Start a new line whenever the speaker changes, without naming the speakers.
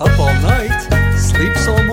Up all night, sleeps all